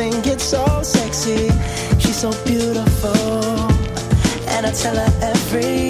think it's so sexy. She's so beautiful, and I tell her every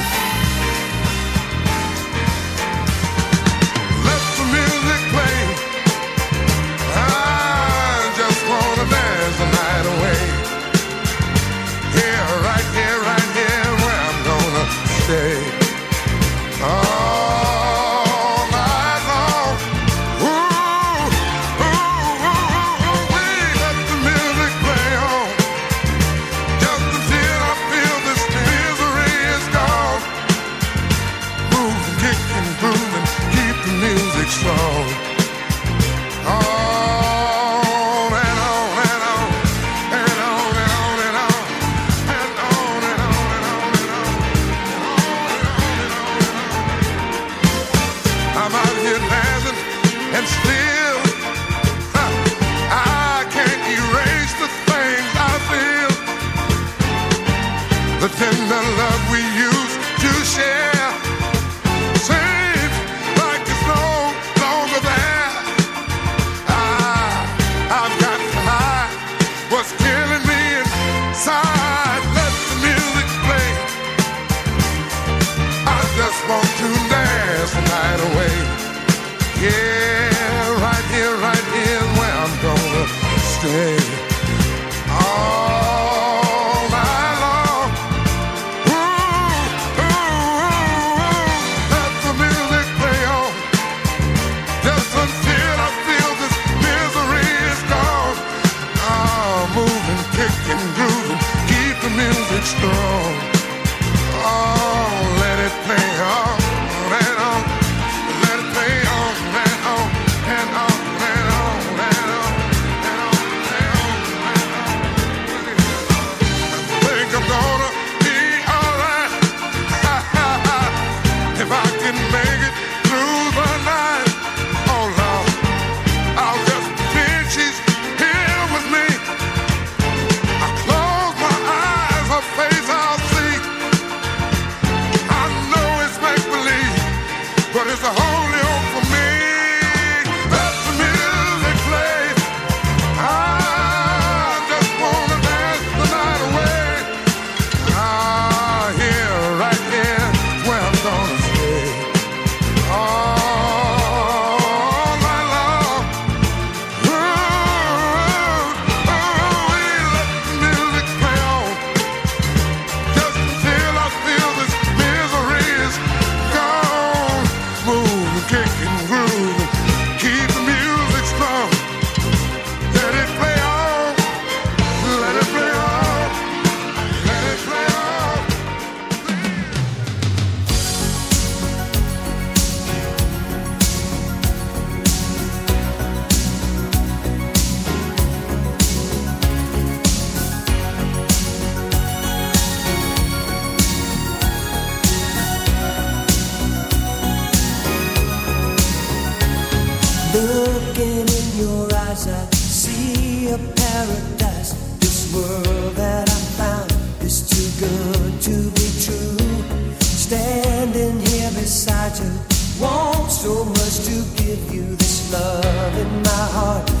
strong. give you this love in my heart.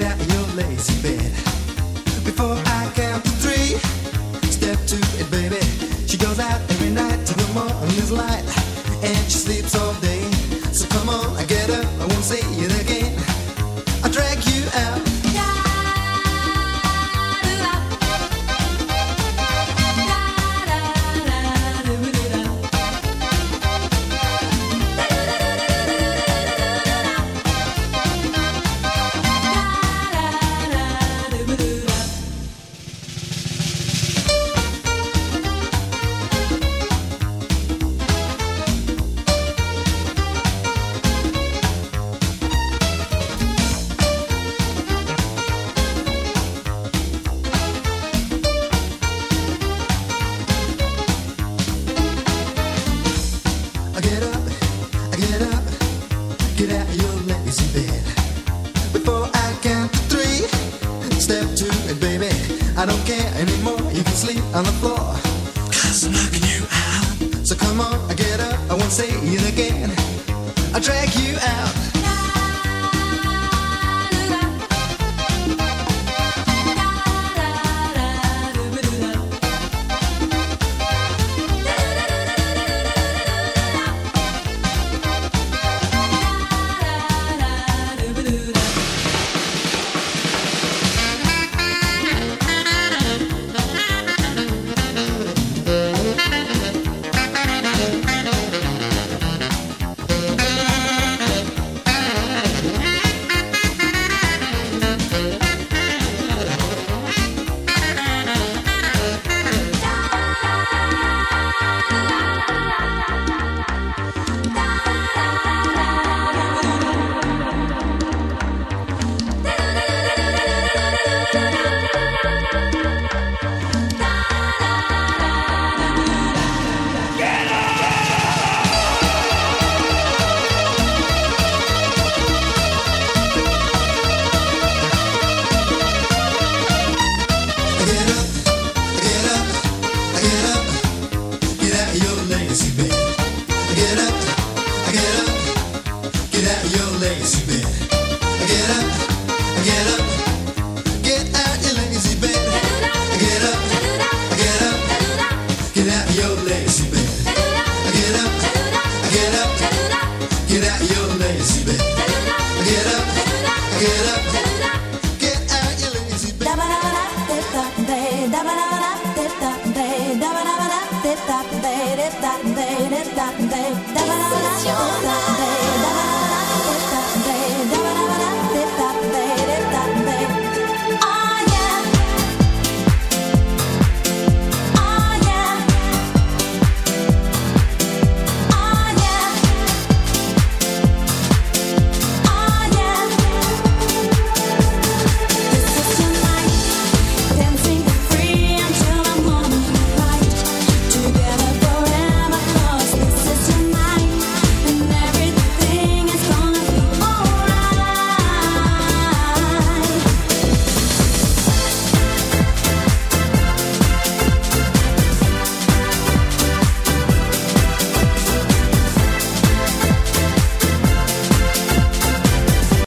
that you're lazy, man.